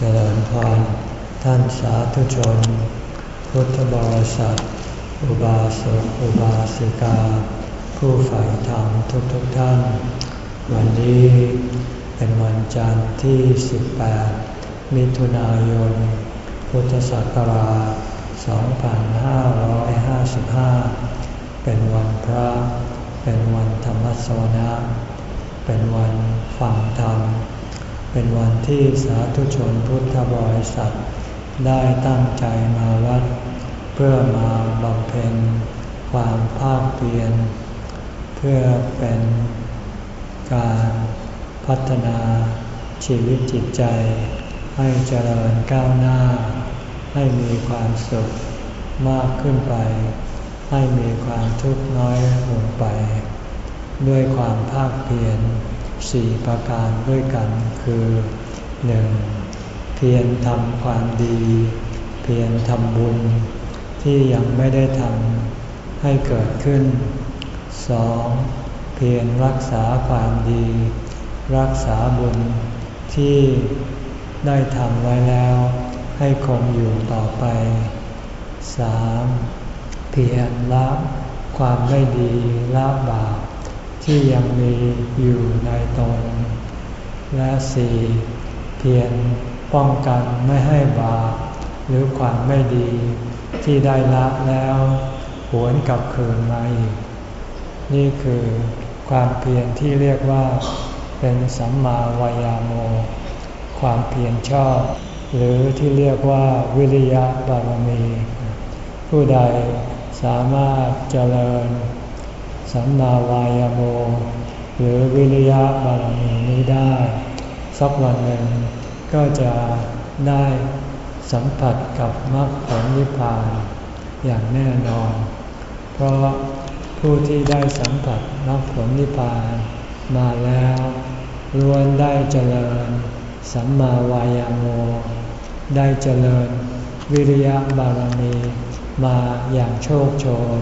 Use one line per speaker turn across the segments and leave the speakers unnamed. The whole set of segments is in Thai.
เจริญพรท่านสาธุชน พุทธบริษัท อุบาสกอุบาสิกา ผู้ใฝ่ธรรมทุกทุกท่าน วันนี้เป็นวันจันทร์ที่ 18 มิถุนายน พุทธศักราช 2555 เป็นวันพระ เป็นวันธรรมสวนะ เป็นวันฟังธรรม เป็นวันที่สาธุชนพุทธบริษัท ได้ตั้งใจมาวัด เพื่อมาบำเพ็ญความภาคเพียรเพื่อเป็นการพัฒนาชีวิตจิตใจ ให้เจริญก้าวหน้า ให้มีความสุขมากขึ้นไป ให้มีความทุกข์น้อยลงไป ด้วยความภาคเพียร สี่ประการด้วยกันคือหนึ่งเพียรทำความดี เพียรทำบุญ ที่ยังไม่ได้ทำให้เกิดขึ้นสองเพียรรักษาความดี รักษาบุญที่ได้ทำไว้แล้วให้คงอยู่ต่อไปสามเพียรละความไม่ดีละบาป ที่ยังมีอยู่ในตน และสี่เพียรป้องกันไม่ให้บาปหรือความไม่ดี ที่ได้ละแล้วหวนกลับคืนมาอีก นี่คือความเพียรที่เรียกว่า เป็นสัมมาวายาโม ความเพียรชอบ หรือที่เรียกว่าวิริยะบารมี ผู้ใดสามารถเจริญ สัมมาวายโม หรือวิริยะบารมีนี้ได้ สักวันหนึ่งก็จะได้สัมผัสกับมรรคผลนิพพานอย่างแน่นอน เพราะผู้ที่ได้สัมผัสมรรคผลนิพพานมาแล้วล้วนได้เจริญ สัมมาวายโม ได้เจริญวิริยะบารมีมาอย่างโชคโชน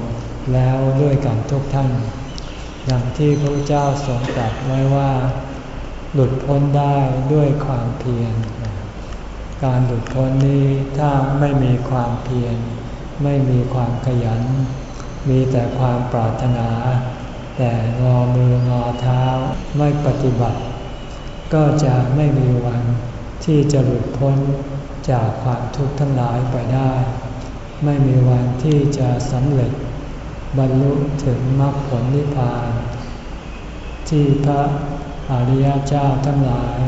แล้วด้วยกันทุกท่าน อย่างที่พระเจ้าทรงตรัสไว้ว่า หลุดพ้นได้ด้วยความเพียร การหลุดพ้นนี้ถ้าไม่มีความเพียร ไม่มีความขยัน มีแต่ความปรารถนา แต่งอมืองอเท้าไม่ปฏิบัติ ก็จะไม่มีวันที่จะหลุดพ้นจากความทุกข์ทั้งหลายไปได้ ไม่มีวันที่จะสำเร็จ บรรลุถึงมรรคผลนิพพาน ที่พระอริยเจ้าทั้งหลาย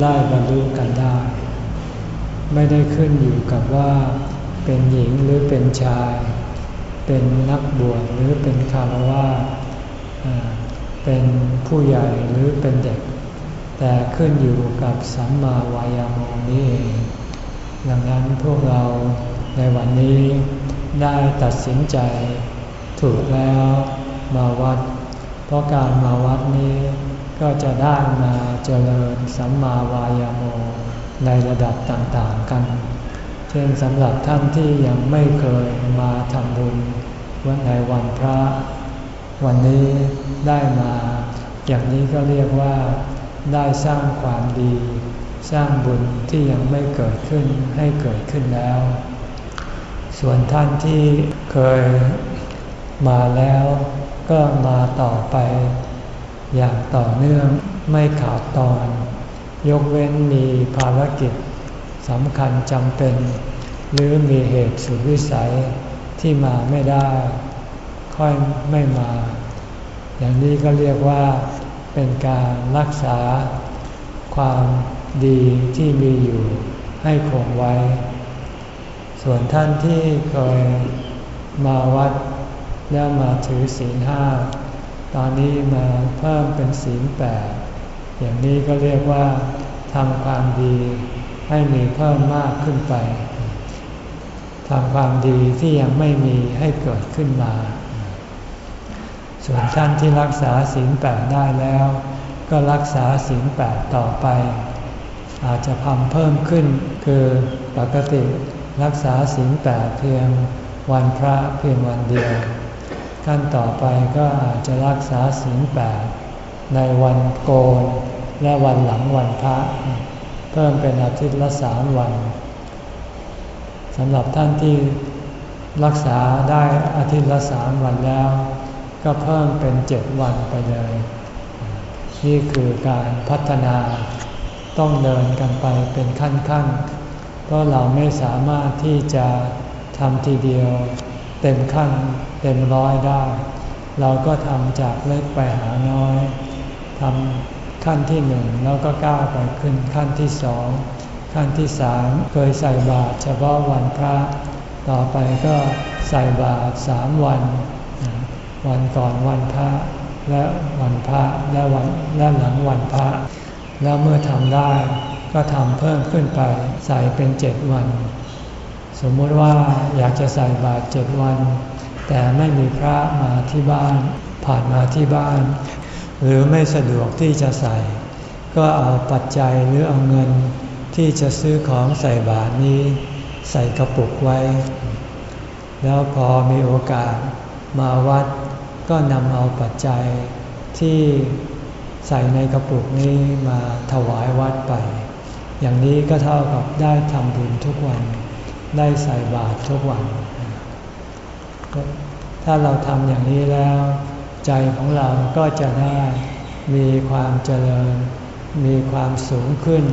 ได้บรรลุกันได้ ไม่ได้ขึ้นอยู่กับว่าเป็นหญิงหรือเป็นชาย เป็นนักบวชหรือเป็นคารวะเป็นผู้ใหญ่หรือเป็นเด็ก แต่ขึ้นอยู่กับสัมมาวายามนี้เองดังนั้นพวกเราในวันนี้ได้ตัดสินใจ ถูกแล้วมาวัด เพราะการมาวัดนี้ก็จะได้มาเจริญสัมมาวายาโมในระดับต่างๆกัน เช่นสำหรับท่านที่ยังไม่เคยมาทำบุญวันในวันพระ วันนี้ได้มา อย่างนี้ก็เรียกว่าได้สร้างความดี สร้างบุญที่ยังไม่เกิดขึ้นให้เกิดขึ้นแล้ว ส่วนท่านที่เคย มาแล้วก็มาต่อไป อย่างต่อเนื่องไม่ขาดตอน ยกเว้นมีภารกิจสำคัญจำเป็น หรือมีเหตุสุดวิสัยที่มาไม่ได้ ค่อยไม่มา อย่างนี้ก็เรียกว่าเป็นการรักษาความดีที่มีอยู่ให้คงไว้ ส่วนท่านที่เคยมาวัด แล้วมาถือศีลห้าตอนนี้มาเพิ่มเป็นศีลแปดอย่างนี้ก็เรียกว่าทำความดีให้มีเพิ่มมากขึ้นไปทำความดีที่ยังไม่มีให้เกิดขึ้นมา ส่วนท่านที่รักษาศีลแปดได้แล้ว ก็รักษาศีลแปดต่อไป อาจจะทำเพิ่มขึ้นคือปกติรักษาศีลแปดเพียงวันพระเพียงวันเดียว ขั้นต่อไปก็อาจจะรักษาศีลแปดในวันโกนและวันหลังวันพระพพิ่มเป็นอาทิตย์ละสามวันสำหรับท่านที่รักษาได้อาทิตย์ละสามวันแล้ว ก็เพิ่มเป็นเจ็ดวันไปเลย นี่คือการพัฒนาต้องเดินกันไปเป็นขั้นๆเพราะเราไม่สามารถที่จะทำทีเดียว เต็มขั้นเต็มร้อยได้ เราก็ทำจากเล็กไปหาน้อยทำขั้นที่หนึ่งแล้วก็ก้าวไปขึ้นขั้นที่สองขั้นที่สามเคยใส่บาตรเฉพาะวันพระ ต่อไปก็ใส่บาตรสามวัน วันก่อนวันพระและวันพระและวันและหลังวันพระ แล้วเมื่อทำได้ก็ทำเพิ่มขึ้นไปใส่เป็นเจ็ดวัน สมมติว่าอยากจะใส่บาตรเจ็ดวัน แต่ไม่มีพระมาที่บ้าน ผ่านมาที่บ้าน หรือไม่สะดวกที่จะใส่ ก็เอาปัจจัยหรือเอาเงินที่จะซื้อของใส่บาตรนี้ ใส่กระปุกไว้ แล้วพอมีโอกาสมาวัด ก็นำเอาปัจจัยที่ใส่ในกระปุกนี้มาถวายวัดไป อย่างนี้ก็เท่ากับได้ทำบุญทุกวัน ได้ใส่บาตรทุกวัน ถ้าเราทำอย่างนี้แล้ว ใจของเราก็จะได้มีความเจริญ มีความสูงขึ้น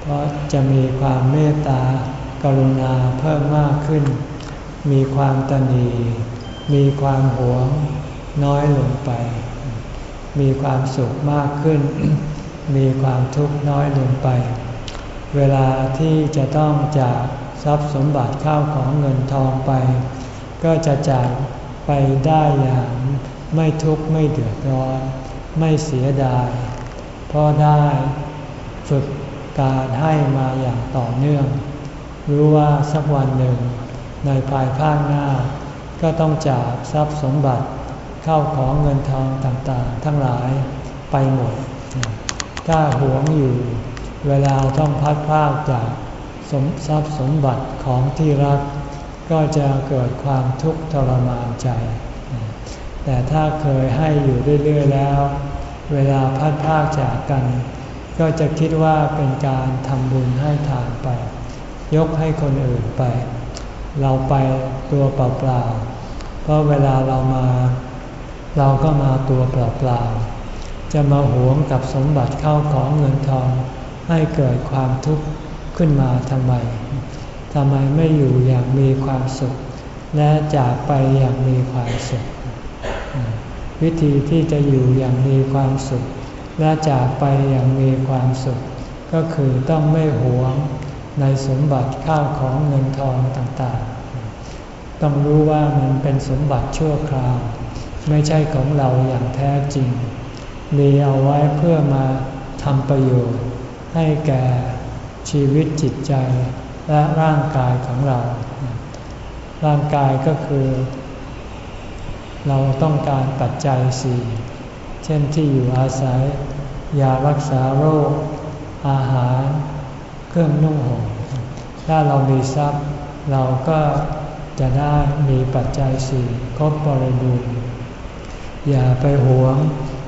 เพราะจะมีความเมตตากรุณาเพิ่มมากขึ้น มีความตนี มีความหวงน้อยลงไป มีความสุขมากขึ้น มีความทุกข์น้อยลงไป เวลาที่จะต้องจาก ทรัพย์สมบัติข้าวของเงินทองไป ก็จะจากไปได้อย่างไม่ทุกข์ไม่เดือดร้อนไม่เสียดาย เพราะได้ฝึกการให้มาอย่างต่อเนื่อง รู้ว่าสักวันหนึ่ง ในภายภาคหน้า ก็ต้องจากทรัพย์สมบัติเข้าของเงินทองต่างๆ ทั้งหลายไปหมด ถ้าหวงอยู่ เวลาต้องพัดพากจาก สมทรัพย์สมบัติของที่รัก ก็จะเกิดความทุกข์ทรมานใจ แต่ถ้าเคยให้อยู่เรื่อยๆแล้ว เวลาพัดพากจากกัน ก็จะคิดว่าเป็นการทำบุญให้ทานไป ยกให้คนอื่นไป เราไปตัวเปล่าๆเพราะเวลาเรามา เราก็มาตัวเปล่าๆจะมาหวงกับสมบัติเข้าของเงินทองให้เกิดความทุกข์ ขึ้นมาทำไมทำไมไม่อยู่อย่างมีความสุข และจากไปอย่างมีความสุข วิธีที่จะอยู่อย่างมีความสุข และจากไปอย่างมีความสุข ก็คือต้องไม่หวงในสมบัติข้าวของเงินทองต่างๆ ต้องรู้ว่ามันเป็นสมบัติชั่วคราว ไม่ใช่ของเราอย่างแท้จริง มีเอาไว้เพื่อมาทำประโยชน์ให้แก่ ชีวิตจิตใจและร่างกายของเรา ร่างกายก็คือ เราต้องการปัจจัยสี่เช่นที่อยู่อาศัย ยารักษาโรค อาหาร เครื่องนุ่งห่มถ้าเรามีทรัพย์ เราก็จะได้มีปัจจัยสี่ครบบริบูรณ์อย่าไปหวง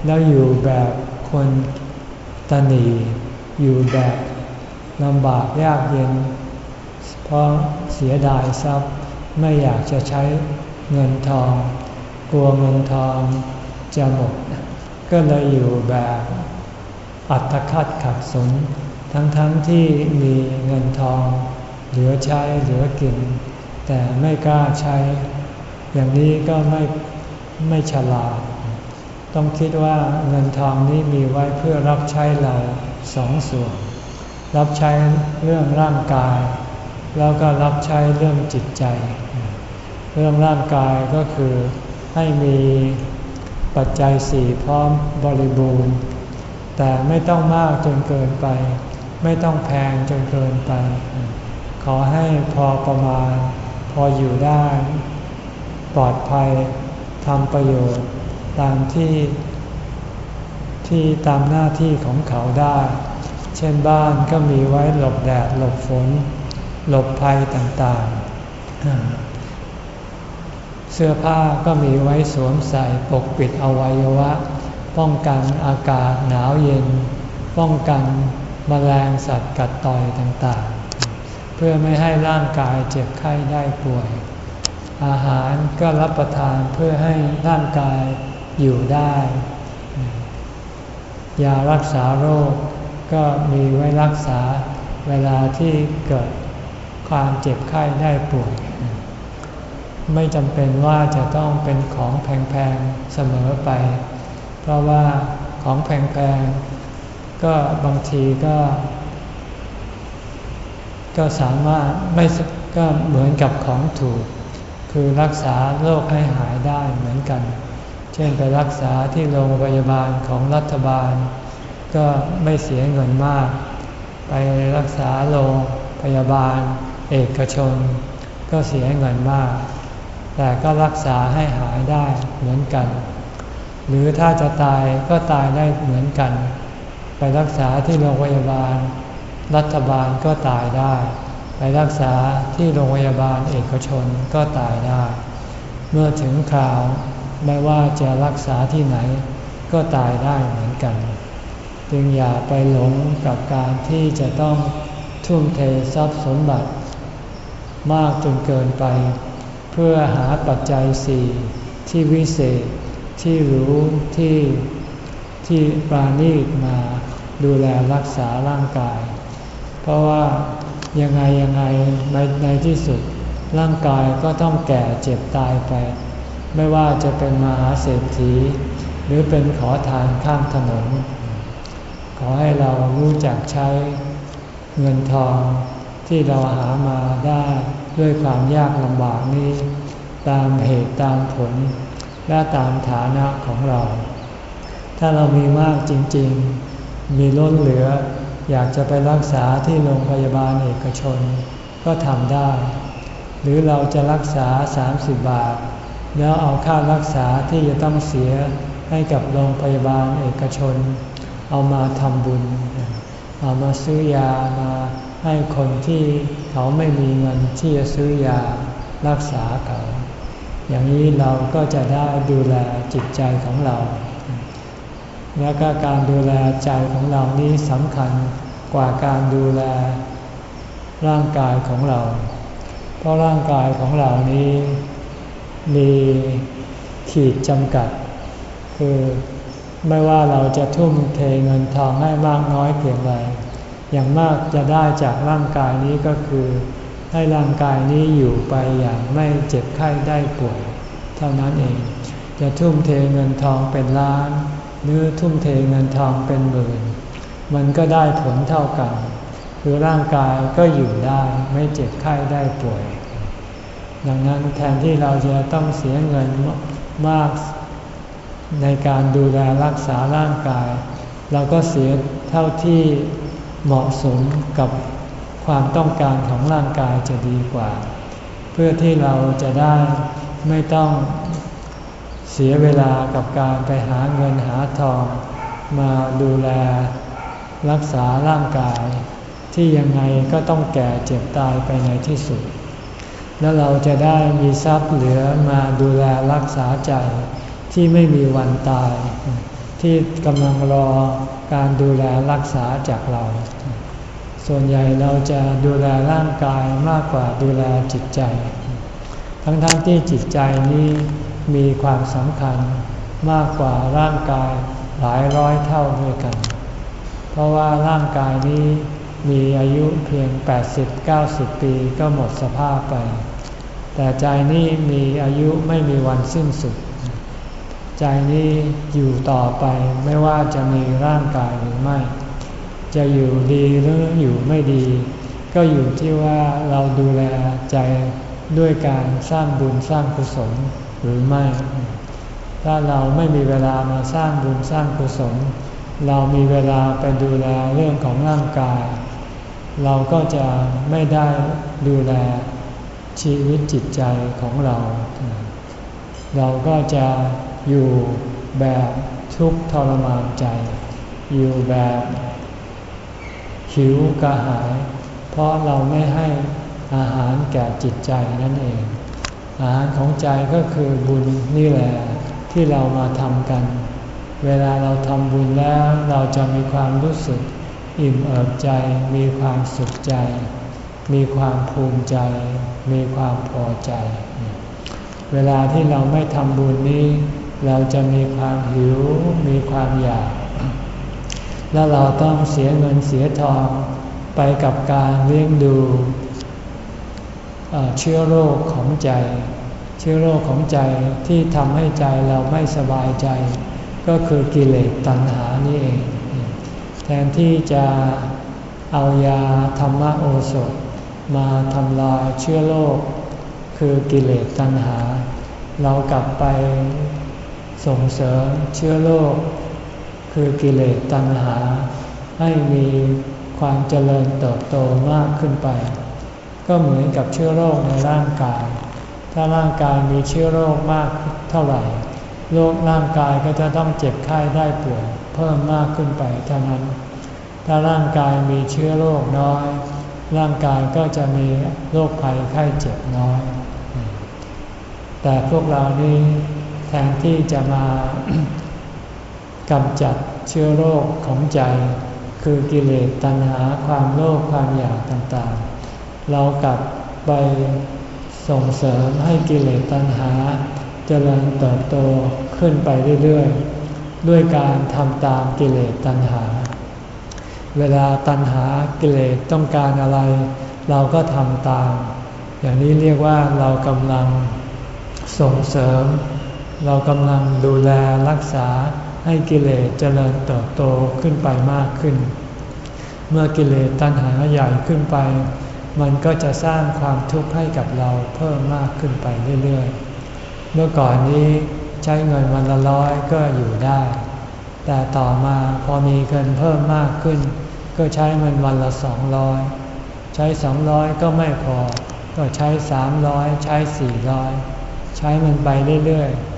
แล้วอยู่แบบคนตนีอยู่แบบ ลำบากยากเย็น เพราะเสียดายทรัพย์ไม่อยากจะใช้เงินทอง กลัวเงินทองจะหมด ก็เลยอยู่แบบอัตคัดขัดสน ทั้งๆทที่มีเงินทองเหลือใช้เหลือกิน แต่ไม่กล้าใช้ อย่างนี้ก็ไม่ไม่ฉลาด ต้องคิดว่าเงินทองนี้มีไว้เพื่อรับใช้เราสองส่วน รับใช้เรื่องร่างกาย แล้วก็รับใช้เรื่องจิตใจ เรื่องร่างกายก็คือให้มีปัจจัยสี่พร้อมบริบูรณ์ แต่ไม่ต้องมากจนเกินไป ไม่ต้องแพงจนเกินไป ขอให้พอประมาณ พออยู่ได้ ปลอดภัยทำประโยชน์ตามที่ที่ตามหน้าที่ของเขาได้ เช่นบ้านก็มีไว้หลบแดดหลบฝน หลบภัยต่างๆ เสื้อผ้าก็มีไว้สวมใส่ปกปิดอวัยวะ ป้องกันอากาศหนาวเย็น ป้องกันมแมลงสัตว์กัดต่อยต่างๆ เพื่อไม่ให้ร่างกายเจ็บไข้ได้ป่วย อาหารก็รับประทานเพื่อให้ร่างกายอยู่ได้ ยารักษาโรค ก็มีไว้รักษาเวลาที่เกิดความเจ็บไข้ได้ป่วย ไม่จำเป็นว่าจะต้องเป็นของแพงๆเสมอไป เพราะว่าของแพงๆก็บางทีก็ ก็สามารถไม่ก็เหมือนกับของถูก คือรักษาโรคให้หายได้เหมือนกัน เช่นไปรักษาที่โรงพยาบาลของรัฐบาล ก็ไม่เสียเงินมาก ไปรักษาโรงพยาบาล เอกชน ก็เสียเงินมาก แต่ก็รักษาให้หายได้เหมือนกัน หรือถ้าจะตายก็ตายได้เหมือนกัน ไปรักษาที่โรงพยาบาล รัฐบาลก็ตายได้ ไปรักษาที่โรงพยาบาลเอกชนก็ตายได้ เมื่อถึงคราวไม่ว่าจะรักษาที่ไหนก็ตายได้เหมือนกัน จึงอย่าไปหลงกับการที่จะต้องทุ่มเททรัพย์สมบัติ มากจนเกินไป เพื่อหาปัจจัยสี่ที่วิเศษที่รู้ที่ที่ปราณีตมาดูแลรักษาร่างกาย เพราะว่ายังไงยังไงในในที่สุดร่างกายก็ต้องแก่เจ็บตายไป ไม่ว่าจะเป็นมหาเศรษฐี หรือเป็นขอทานข้างถนน ขอให้เรารู้จักใช้เงินทองที่เราหามาได้ด้วยความยากลำบากนี้ ตามเหตุตามผล และตามฐานะของเรา ถ้าเรามีมากจริงๆ มีล้นเหลือ อยากจะไปรักษาที่โรงพยาบาลเอกชน ก็ทำได้ หรือเราจะรักษา 30 บาท แล้วเอาค่ารักษาที่จะต้องเสียให้กับโรงพยาบาลเอกชน เอามาทำบุญ เอามาซื้อยามาให้คนที่เขาไม่มีเงินที่จะซื้อยารักษาเขา อย่างนี้เราก็จะได้ดูแลจิตใจของเรา และก็การดูแลใจของเรานี้สำคัญกว่าการดูแลร่างกายของเรา เพราะร่างกายของเรานี้มีขีดจำกัด คือ ไม่ว่าเราจะทุ่มเทเงินทองให้มากน้อยเพียงไร อย่างมากจะได้จากร่างกายนี้ก็คือ ให้ร่างกายนี้อยู่ไปอย่างไม่เจ็บไข้ได้ป่วย เท่านั้นเอง จะทุ่มเทเงินทองเป็นล้าน หรือทุ่มเทเงินทองเป็นหมื่น มันก็ได้ผลเท่ากัน คือร่างกายก็อยู่ได้ไม่เจ็บไข้ได้ป่วย ดังนั้นแทนที่เราจะต้องเสียเงินมาก ในการดูแลรักษาร่างกาย เราก็เสียเท่าที่เหมาะสมกับความต้องการของร่างกายจะดีกว่า เพื่อที่เราจะได้ไม่ต้องเสียเวลากับการไปหาเงินหาทอง มาดูแลรักษาร่างกาย ที่ยังไงก็ต้องแก่เจ็บตายไปในที่สุด แล้วเราจะได้มีทรัพย์เหลือมาดูแลรักษาใจ ที่ไม่มีวันตาย ที่กำลังรอการดูแลรักษาจากเรา ส่วนใหญ่เราจะดูแลร่างกายมากกว่าดูแลจิตใจ ทั้งๆทที่จิตใจนี้มีความสำคัญมากกว่าร่างกายหลายร้อยเท่าด้วยกัน เพราะว่าร่างกายนี้มีอายุเพียง 80-90 ปีก็หมดสภาพไป แต่ใจนี้มีอายุไม่มีวันสิ้นสุด ใจนี้อยู่ต่อไปไม่ว่าจะมีร่างกายหรือไม่ จะอยู่ดีหรืออยู่ไม่ดี ก็อยู่ที่ว่าเราดูแลใจด้วยการสร้างบุญสร้างกุศลหรือไม่ ถ้าเราไม่มีเวลามาสร้างบุญสร้างกุศล เรามีเวลาไปดูแลเรื่องของร่างกาย เราก็จะไม่ได้ดูแลชีวิตจิตใจของเรา เราก็จะ อยู่แบบทุกข์ทรมานใจ อยู่แบบหิวกระหาย เพราะเราไม่ให้อาหารแก่จิตใจนั่นเอง อาหารของใจก็คือบุญนี่แหละที่เรามาทำกัน เวลาเราทำบุญแล้วเราจะมีความรู้สึก อิ่มเอิบใจ มีความสุขใจ มีความภูมิใจ มีความพอใจ เวลาที่เราไม่ทำบุญนี้ เราจะมีความหิวมีความอยาก แล้วเราต้องเสียเงินเสียทองไปกับการเลี้ยงดูเชื้อโรคของใจ เชื้อโรคของใจที่ทำให้ใจเราไม่สบายใจ ก็คือกิเลสตัณหานี่เอง แทนที่จะเอายาธรรมโอสถ มาทำลายเชื้อโรคคือกิเลสตัณหา เรากลับไป ส่งเสริมเชื้อโรคคือกิเลสตัณหา ให้มีความเจริญเติบโตมากขึ้นไป ก็เหมือนกับเชื้อโรคในร่างกาย ถ้าร่างกายมีเชื้อโรคมากเท่าไหร่โรคร่างกายก็จะต้องเจ็บไข้ได้ป่วยเพิ่มมากขึ้นไปเท่านั้น ถ้าร่างกายมีเชื้อโรคน้อย ร่างกายก็จะมีโรคภัยไข้เจ็บน้อย แต่พวกเรานี้ แทนที่จะมากำจัดเชื้อโรคของใจ คือกิเลสตัณหาความโลภความอยากต่างๆ เรากลับไปส่งเสริมให้กิเลสตัณหาเจริญเติบโตขึ้นไปเรื่อยๆ ด้วยการทำตามกิเลสตัณหา เวลาตัณหากิเลสต้องการอะไร เราก็ทำตาม อย่างนี้เรียกว่าเรากำลังส่งเสริม เรากำลังดูแลรักษาให้กิเลสเจริญเติบโตขึ้นไปมากขึ้น เมื่อกิเลสตัณหาใหญ่ขึ้นไป มันก็จะสร้างความทุกข์ให้กับเราเพิ่มมากขึ้นไปเรื่อยๆ เมื่อก่อนนี้ใช้เงินวันละร้อยก็อยู่ได้ แต่ต่อมาพอมีเงินเพิ่มมากขึ้น ก็ใช้เงินวันละสองร้อยใช้สองร้อยก็ไม่พอ ก็ใช้สามร้อยใช้สี่ร้อยใช้มันไปเรื่อยๆ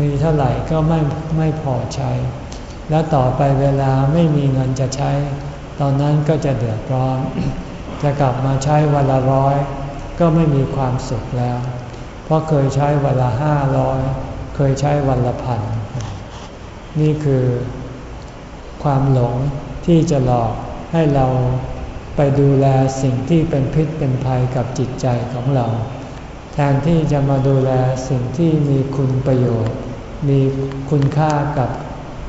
มีเท่าไหร่ก็ไม่ไม่พอใช้ แล้วต่อไปเวลาไม่มีเงินจะใช้ ตอนนั้นก็จะเดือดร้อน จะกลับมาใช้วันละร้อยก็ไม่มีความสุขแล้ว เพราะเคยใช้วันละห้าร้อยเคยใช้วันละพันนี่คือความหลงที่จะหลอกให้เราไปดูแลสิ่งที่เป็นพิษเป็นภัยกับจิตใจของเรา ทนที่จะมาดูแลสิ่งที่มีคุณประโยชน์ มีคุณค่ากับ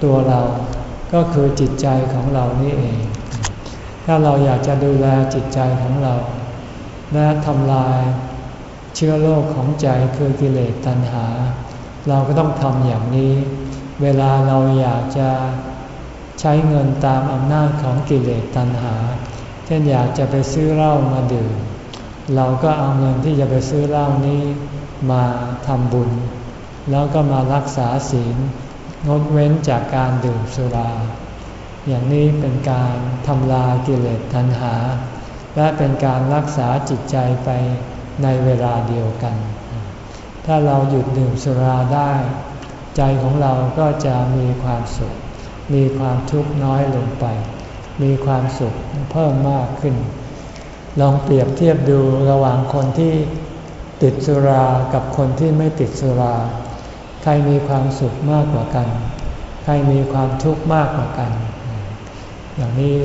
ตัวเรา ก็คือจิตใจของเรานี่เอง ถ้าเราอยากจะดูแลจิตใจของเรา และทำลายเชื้อโรคของใจคือกิเลสตัณหา เราก็ต้องทำอย่างนี้ เวลาเราอยากจะใช้เงินตามอำนาจของกิเลสตัณหา เช่นอยากจะไปซื้อเหล้ามาดื่ม เราก็เอาเงินที่จะไปซื้อเหล้านี้มาทำบุญ แล้วก็มารักษาศีลงดเว้นจากการดื่มสุรา อย่างนี้เป็นการทำลายกิเลสตัณหา และเป็นการรักษาจิตใจไปในเวลาเดียวกัน ถ้าเราหยุดดื่มสุราได้ ใจของเราก็จะมีความสุข มีความทุกข์น้อยลงไป มีความสุขเพิ่มมากขึ้น ลองเปรียบเทียบดูระหว่างคนที่ติดสุรากับคนที่ไม่ติดสุรา ใครมีความสุขมากกว่ากัน ใครมีความทุกข์มากกว่ากัน อย่างนี้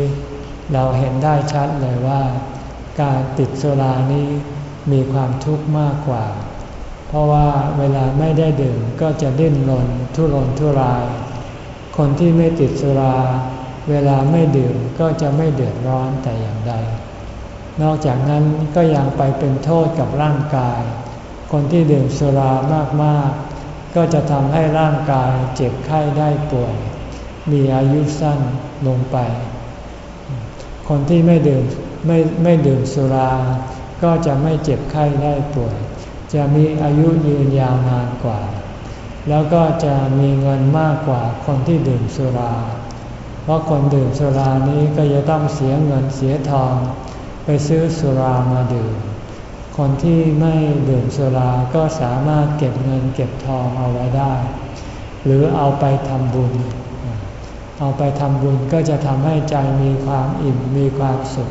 เราเห็นได้ชัดเลยว่า การติดสุรานี้มีความทุกข์มากกว่า เพราะว่าเวลาไม่ได้ดื่มก็จะดิ้นรนทุรนทุราย คนที่ไม่ติดสุรา เวลาไม่ดื่มก็จะไม่เดือดร้อนแต่อย่างใด นอกจากนั้นก็ยังไปเป็นโทษกับร่างกาย คนที่ดื่มสุรามากๆ ก็จะทำให้ร่างกายเจ็บไข้ได้ป่วย มีอายุสั้นลงไป คนที่ไม่ดื่มไม่ไม่ดื่มสุรา ก็จะไม่เจ็บไข้ได้ป่วย จะมีอายุยืนยาวนานกว่า แล้วก็จะมีเงินมากกว่าคนที่ดื่มสุรา เพราะคนดื่มสุรานี้ก็จะต้องเสียเงินเสียทอง ไปซื้อสุรามาดื่ม คนที่ไม่ดื่มสุราก็สามารถเก็บเงินเก็บทองเอาไว้ได้ หรือเอาไปทำบุญ เอาไปทำบุญก็จะทำให้ใจมีความอิ่มมีความสุข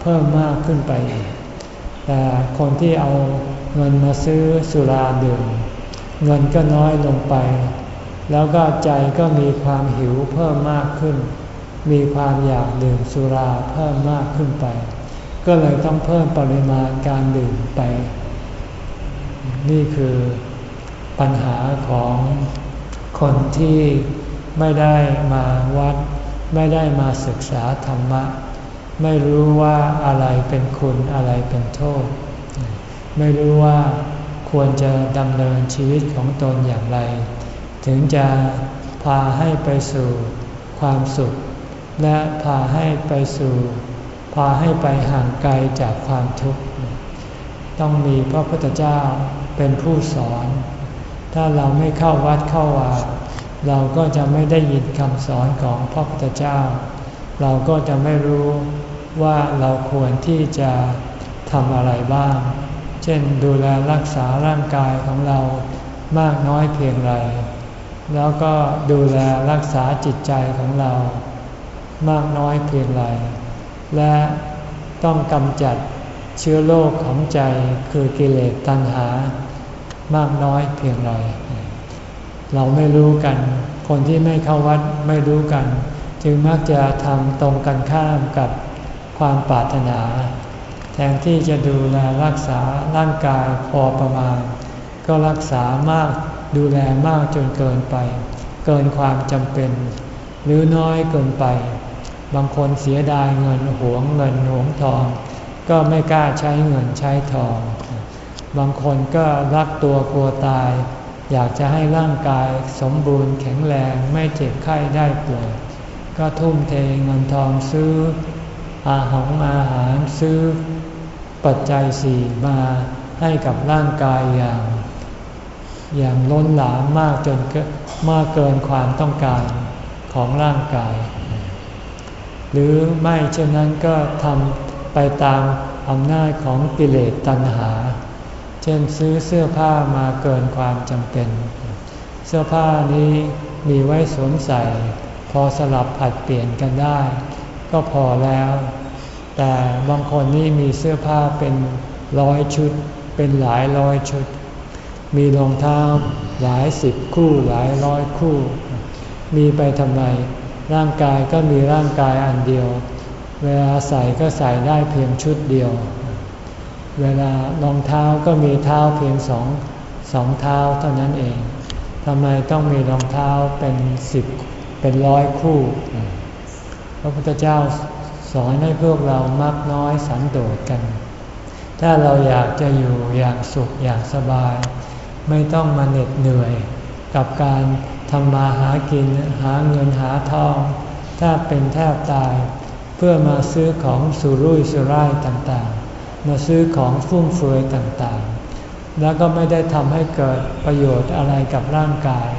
เพิ่มมากขึ้นไปอีกแต่คนที่เอาเงินมาซื้อสุราดื่ม เงินก็น้อยลงไป แล้วก็ใจก็มีความหิวเพิ่มมากขึ้น มีความอยากดื่มสุราเพิ่มมากขึ้นไป ก็เลยต้องเพิ่มปริมาณการดื่มไป นี่คือปัญหาของคนที่ไม่ได้มาวัด ไม่ได้มาศึกษาธรรมะ ไม่รู้ว่าอะไรเป็นคุณอะไรเป็นโทษ ไม่รู้ว่าควรจะดำเนินชีวิตของตนอย่างไร ถึงจะพาให้ไปสู่ความสุข และพาให้ไปสู่าให้ไปห่างไกลจากความทุกข์ ต้องมีพระพุทธเจ้าเป็นผู้สอน ถ้าเราไม่เข้าวัดเข้าวาเราก็จะไม่ได้ยินคำสอนของพระพุทธเจ้า เราก็จะไม่รู้ว่าเราควรที่จะทำอะไรบ้าง เช่นดูแลรักษาร่างกายของเรามากน้อยเพียงไร แล้วก็ดูแลรักษาจิตใจของเรา มากน้อยเพียงไร และต้องกำจัดเชื้อโรคของใจคือกิเลสตัณหามากน้อยเพียงไรเราไม่รู้กัน คนที่ไม่เข้าวัดไม่รู้กัน จึงมักจะทำตรงกันข้ามกับความปรารถนา แทนที่จะดูแลรักษาร่างกายพอประมาณ ก็รักษามากดูแลมากจนเกินไป เกินความจำเป็น หรือน้อยเกินไป บางคนเสียดายเงินหวงเงินหวงทอง ก็ไม่กล้าใช้เงินใช้ทอง บางคนก็รักตัวกลัวตาย อยากจะให้ร่างกายสมบูรณ์แข็งแรงไม่เจ็บไข้ได้ป่วย ก็ทุ่มเทเงินทองซื้อ อาหารอาหารซื้อ ปัจจัยสี่มาให้กับร่างกายอย่าง อย่างล้นหลามมากจนมากเกินความต้องการของร่างกาย หรือไม่เช่นนั้นก็ทำไปตามอำนาจของกิเลสตัณหา เช่นซื้อเสื้อผ้ามาเกินความจำเป็น เสื้อผ้านี้มีไว้สวมใส่ พอสลับผัดเปลี่ยนกันได้ ก็พอแล้ว แต่บางคนนี่มีเสื้อผ้าเป็นร้อยชุด เป็นหลายร้อยชุด มีรองเท้าหลายสิบคู่หลายร้อยคู่ มีไปทำไม ร่างกายก็มีร่างกายอันเดียว เวลาใส่ก็ใส่ได้เพียงชุดเดียว เวลารองเท้าก็มีเท้าเพียงสองสองเท้าเท่านั้นเอง ทำไมต้องมีรองเท้าเป็นสิบเป็นร้อยคู่ พระพุทธเจ้าสอนให้พวกเรามักน้อยสันโดษกัน ถ้าเราอยากจะอยู่อย่างสุขอย่างสบาย ไม่ต้องมาเหน็ดเหนื่อยกับการ ทำมาหากินหาเงินหาทองถ้าเป็นแทบตาย เพื่อมาซื้อของสุรุ่ยสุร่ายต่างๆ มาซื้อของฟุ่มเฟือยต่างๆ แล้วก็ไม่ได้ทำให้เกิดประโยชน์อะไรกับร่างกาย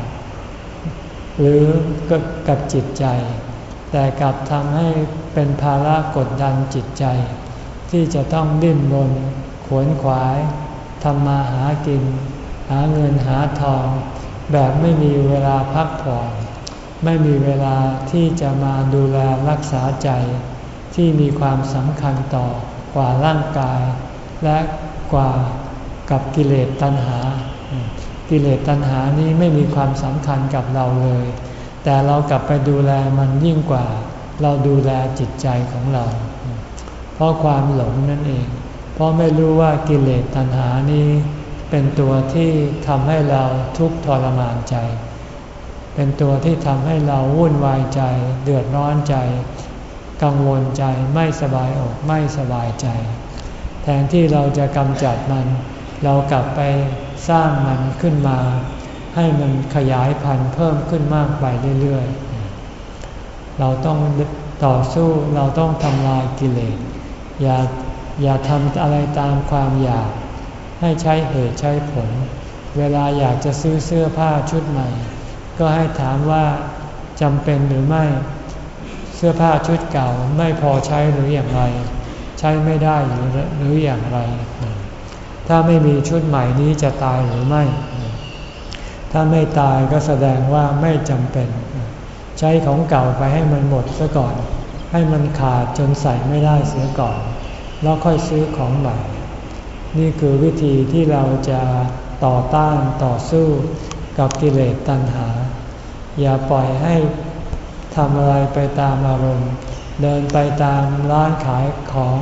หรือกับจิตใจ แต่กลับทำให้เป็นภาระกดดันจิตใจ ที่จะต้องดิ้นรนขวนขวายทำมาหากิน หาเงินหาทอง แบบไม่มีเวลาพักผ่อน ไม่มีเวลาที่จะมาดูแลรักษาใจ ที่มีความสำคัญต่อกว่าร่างกาย และกว่ากับกิเลสตัณหา กิเลสตัณหานี้ไม่มีความสำคัญกับเราเลย แต่เรากลับไปดูแลมันยิ่งกว่า เราดูแลจิตใจของเรา เพราะความหลงนั่นเอง เพราะไม่รู้ว่ากิเลสตัณหานี้ เป็นตัวที่ทำให้เราทุกข์ทรมานใจ เป็นตัวที่ทำให้เราวุ่นวายใจ เดือดร้อนใจ กังวลใจไม่สบายอกไม่สบายใจ แทนที่เราจะกำจัดมัน เรากลับไปสร้างมันขึ้นมา ให้มันขยายพันธุ์เพิ่มขึ้นมากไปเรื่อยๆ เราต้องต่อสู้เราต้องทำลายกิเลสอย่าอย่าทำอะไรตามความอยาก ให้ใช้เหตุใช้ผล เวลาอยากจะซื้อเสื้อผ้าชุดใหม่ ก็ให้ถามว่าจำเป็นหรือไม่ เสื้อผ้าชุดเก่าไม่พอใช้หรืออย่างไร ใช้ไม่ได้หรือหรืออย่างไร ถ้าไม่มีชุดใหม่นี้จะตายหรือไม่ ถ้าไม่ตายก็แสดงว่าไม่จำเป็น ใช้ของเก่าไปให้มันหมดซะก่อน ให้มันขาดจนใส่ไม่ได้เสียก่อน แล้วค่อยซื้อของใหม่ นี่คือวิธีที่เราจะต่อต้านต่อสู้กับกิเลสตัณหา อย่าปล่อยให้ทำอะไรไปตามอารมณ์ เดินไปตามร้านขายของ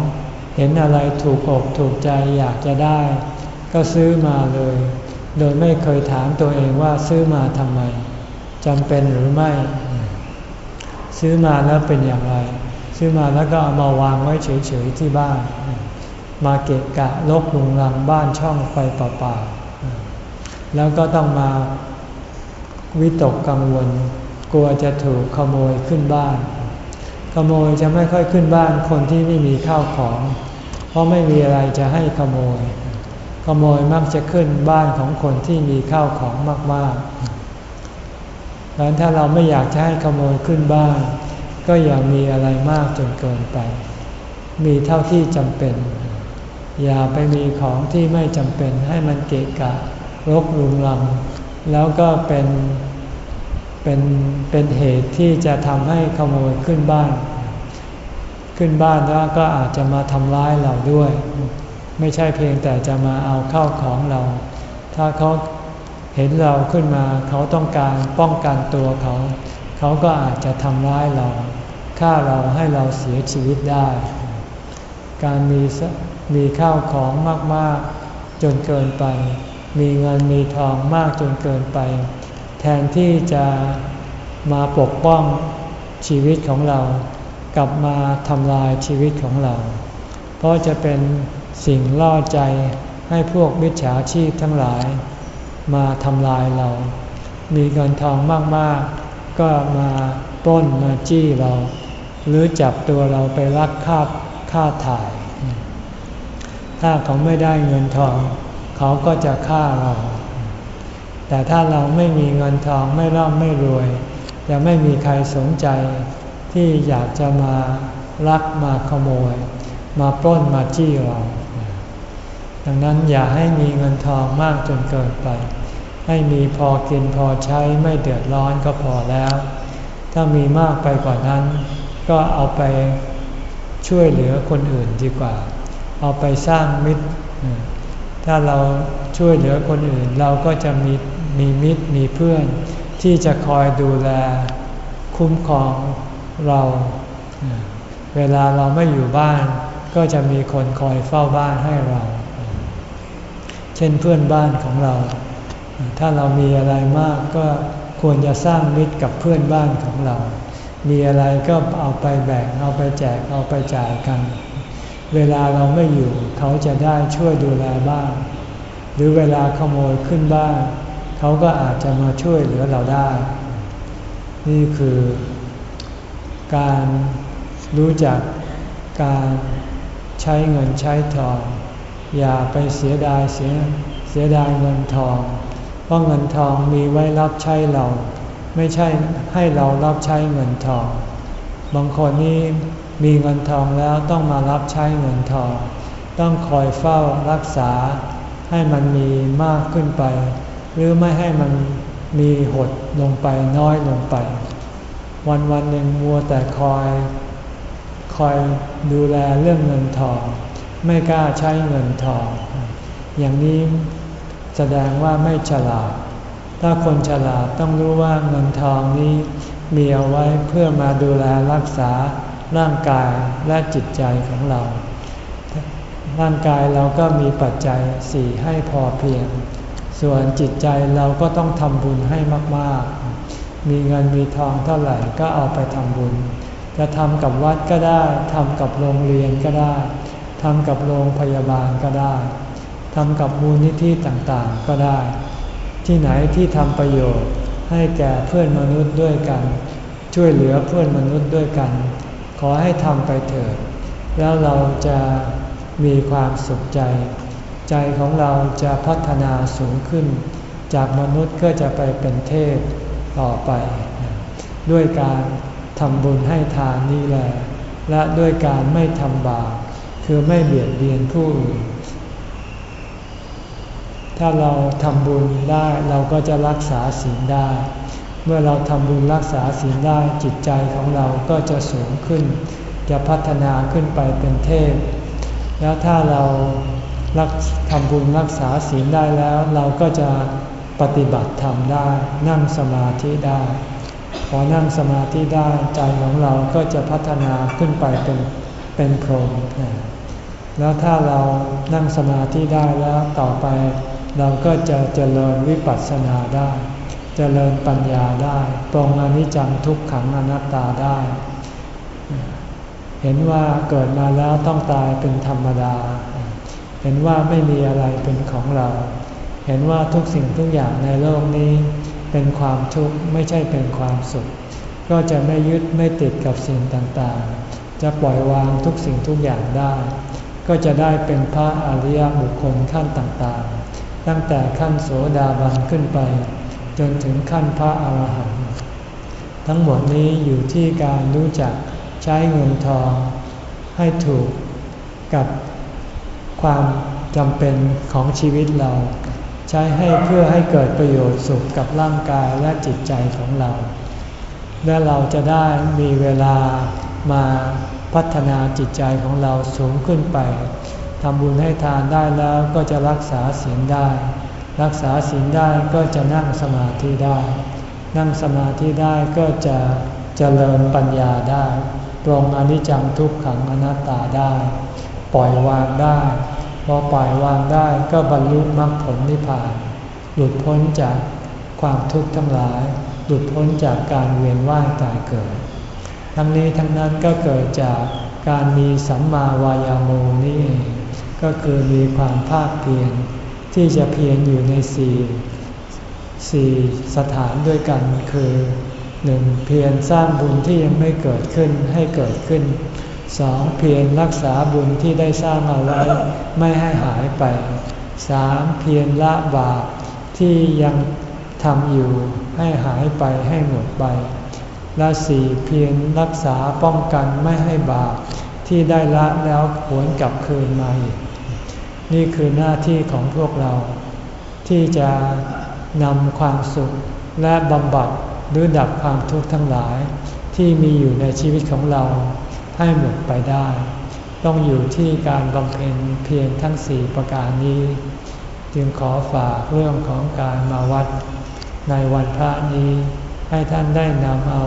เห็นอะไรถูกอกถูกใจอยากจะได้ ก็ซื้อมาเลย โดยไม่เคยถามตัวเองว่าซื้อมาทำไมจำเป็นหรือไม่ ซื้อมาแล้วเป็นอย่างไร ซื้อมาแล้วก็เอามาวางไว้เฉยๆที่บ้าน มาเกะกะลกลุงลังบ้านช่องไปเปล่าๆแล้วก็ต้องมาวิตกกังวล กลัวจะถูกขโมยขึ้นบ้าน ขโมยจะไม่ค่อยขึ้นบ้านคนที่ไม่มีข้าวของ เพราะไม่มีอะไรจะให้ขโมย ขโมยมักจะขึ้นบ้านของคนที่มีข้าวของมากๆดังนั้นถ้าเราไม่อยากจะให้ขโมยขึ้นบ้าน ก็อย่ามีอะไรมากจนเกินไป มีเท่าที่จำเป็น อย่าไปมีของที่ไม่จำเป็นให้มันเกะกะรกรุงรัง แล้วก็เป็นเป็นเป็นเหตุที่จะทำให้ขโมยขึ้นบ้าน ขึ้นบ้านแล้วก็อาจจะมาทำร้ายเราด้วย ไม่ใช่เพียงแต่จะมาเอาเข้าของเรา ถ้าเขาเห็นเราขึ้นมา เขาต้องการป้องกันตัวเขา เขาก็อาจจะทำร้ายเราฆ่าเราให้เราเสียชีวิตได้ การมี มีข้าวของมากๆ จนเกินไป มีเงินมีทองมากจนเกินไป แทนที่จะมาปกป้องชีวิตของเรา กลับมาทำลายชีวิตของเรา เพราะจะเป็นสิ่งล่อใจให้พวกมิจฉาชีพทั้งหลาย มาทำลายเรา มีเงินทองมากๆ ก็มาปล้นมาจี้เรา หรือจับตัวเราไปรักคาบค่าถ่าย ถ้าเขาไม่ได้เงินทอง เขาก็จะฆ่าเรา แต่ถ้าเราไม่มีเงินทองไม่ร่ำไม่รวยจะไม่มีใครสนใจที่อยากจะมาลักมาขโมย มาปล้นมาจี้เรา ดังนั้นอย่าให้มีเงินทองมากจนเกินไป ให้มีพอกินพอใช้ไม่เดือดร้อนก็พอแล้ว ถ้ามีมากไปกว่านั้น ก็เอาไปช่วยเหลือคนอื่นดีกว่า เอาไปสร้างมิตร ถ้าเราช่วยเหลือคนอื่น เราก็จะมีมีมิตรมีเพื่อน ที่จะคอยดูแลคุ้มครองเรา เวลาเราไม่อยู่บ้าน ก็จะมีคนคอยเฝ้าบ้านให้เรา เช่นเพื่อนบ้านของเรา ถ้าเรามีอะไรมากก็ควรจะสร้างมิตรกับเพื่อนบ้านของเรา มีอะไรก็เอาไปแบ่งเอาไปแจกเอาไปจ่ายกัน เวลาเราไม่อยู่ เขาจะได้ช่วยดูแลบ้าง หรือเวลาขโมยขึ้นบ้านเขาก็อาจจะมาช่วยเหลือเราได้ นี่คือการรู้จักการใช้เงินใช้ทอง อย่าไปเสียดายเสียเสียดายเงินทอง เพราะเงินทองมีไว้รับใช้เรา ไม่ใช่ให้เรารับใช้เงินทอง บางคนนี่ มีเงินทองแล้วต้องมารับใช้เงินทอง ต้องคอยเฝ้ารักษา ให้มันมีมากขึ้นไป หรือไม่ให้มันมีหดลงไปน้อยลงไป วันวันหนึ่งมัวแต่คอย คอยดูแลเรื่องเงินทอง ไม่กล้าใช้เงินทอง อย่างนี้แสดงว่าไม่ฉลาด ถ้าคนฉลาดต้องรู้ว่าเงินทองนี้มีเอาไว้เพื่อมาดูแลรักษา ร่างกายและจิตใจของเรา ร่างกายเราก็มีปัจจัยสี่ให้พอเพียง ส่วนจิตใจเราก็ต้องทำบุญให้มากๆ มีเงินมีทองเท่าไหร่ก็เอาไปทำบุญ จะทำกับวัดก็ได้ทำกับโรงเรียนก็ได้ทำกับโรงพยาบาลก็ได้ทำกับมูลนิธิต่างๆก็ได้ ที่ไหนที่ทำประโยชน์ให้แก่เพื่อนมนุษย์ด้วยกัน ช่วยเหลือเพื่อนมนุษย์ด้วยกัน ขอให้ทำไปเถิด แล้วเราจะมีความสุขใจ ใจของเราจะพัฒนาสูงขึ้น จากมนุษย์ก็จะไปเป็นเทพต่อไป ด้วยการทำบุญให้ทานนี่แหละ และด้วยการไม่ทำบาปคือไม่เบียดเบียนผู้อื่น ถ้าเราทำบุญได้เราก็จะรักษาศีลได้ เมื่อเราทำบุญรักษาศีลได้จิตใจของเราก็จะสูงขึ้น จะพัฒนาขึ้นไปเป็นเทพ แล้วถ้าเรารักทำบุญรักษาศีลได้แล้ว เราก็จะปฏิบัติธรรมได้ นั่งสมาธิได้ พอนั่งสมาธิได้ใจของเราก็จะพัฒนาขึ้นไปเป็นเป็นพรหมแล้วถ้าเรานั่งสมาธิได้แล้วต่อไป เราก็จะเจริญวิปัสสนาได้ เจริญปัญญาได้ปรงอนิจจังทุกขังอนัตตาได้ เห็นว่าเกิดมาแล้วต้องตายเป็นธรรมดา เห็นว่าไม่มีอะไรเป็นของเรา เห็นว่าทุกสิ่งทุกอย่างในโลกนี้ เป็นความทุกข์ไม่ใช่เป็นความสุข ก็จะไม่ยึดไม่ติดกับสิ่งต่างๆ จะปล่อยวางทุกสิ่งทุกอย่างได้ ก็จะได้เป็นพระอริยบุคคลขั้นต่างๆ ตั้งแต่ขั้นโสดาบันขึ้นไป จนถึงขั้นพระอาหารหันต์ทั้งหมดนี้อยู่ที่การรู้จักใช้เงินทองให้ถูกกับความจำเป็นของชีวิตเรา ใช้ให้เพื่อให้เกิดประโยชน์สุขกับร่างกายและจิตใจของเรา และเราจะได้มีเวลามาพัฒนาจิตใจของเราสูงขึ้นไปทำบุญให้ทานได้แล้วก็จะรักษาศีลได้ รักษาศีลได้ก็จะนั่งสมาธิได้ นั่งสมาธิได้ก็จะเจริญปัญญาได้ตรงอนิจจังทุกขังอนัตตาได้ ปล่อยวางได้พอปล่อยวางได้ก็บรรลุมรรคผลนิพพาน หลุดพ้นจากความทุกข์ทั้งหลาย หลุดพ้นจากการเวียนว่ายตายเกิด ทั้งนี้ทั้งนั้นก็เกิดจากการมีสัมมาวายาโมนี่ก็คือมีความภาคเพียร ที่จะเพียรอยู่ในสี่สี่สถานด้วยกันคือหนึ่งเพียรสร้างบุญที่ยังไม่เกิดขึ้นให้เกิดขึ้นสองเพียรรักษาบุญที่ได้สร้างเอาไว้ไม่ให้หายไปสามเพียรละบาปที่ยังทำอยู่ให้หายไปให้หมดไป และสี่เพียรรักษาป้องกันไม่ให้บาปที่ได้ละแล้วหวนกลับคืนมาอีก นี่คือหน้าที่ของพวกเรา ที่จะนำความสุขและบำบัดหรือดับความทุกข์ทั้งหลาย ที่มีอยู่ในชีวิตของเราให้หมดไปได้ ต้องอยู่ที่การบำเพ็ญเพียรทั้งสี่ประการนี้ จึงขอฝากเรื่องของการมาวัดในวันพระนี้ ให้ท่านได้นำเอา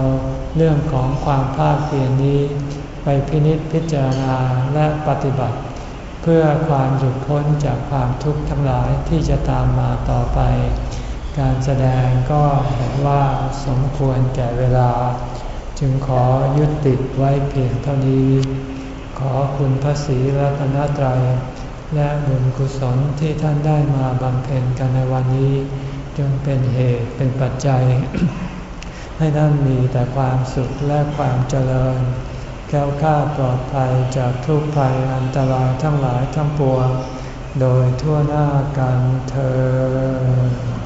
เรื่องของความภาคเพียรนี้ ไปพินิจพิจารณาและปฏิบัติ เพื่อความหยุดพ้นจากความทุกข์ทั้งหลายที่จะตามมาต่อไป การแสดงก็เห็นว่าสมควรแก่เวลา จึงขอยุติไว้เพียงเท่านี้ ขอคุณพระศรีรัตนตรัย และบุญกุศลที่ท่านได้มาบำเพ็ญกันในวันนี้ จงเป็นเหตุเป็นปัจจัย ให้ท่านมีแต่ความสุขและความเจริญ แก้วข้าปลอดภัยจากทุกภัยอันตรายทั้งหลายทั้งปวง โดยทั่วหน้ากันเธอ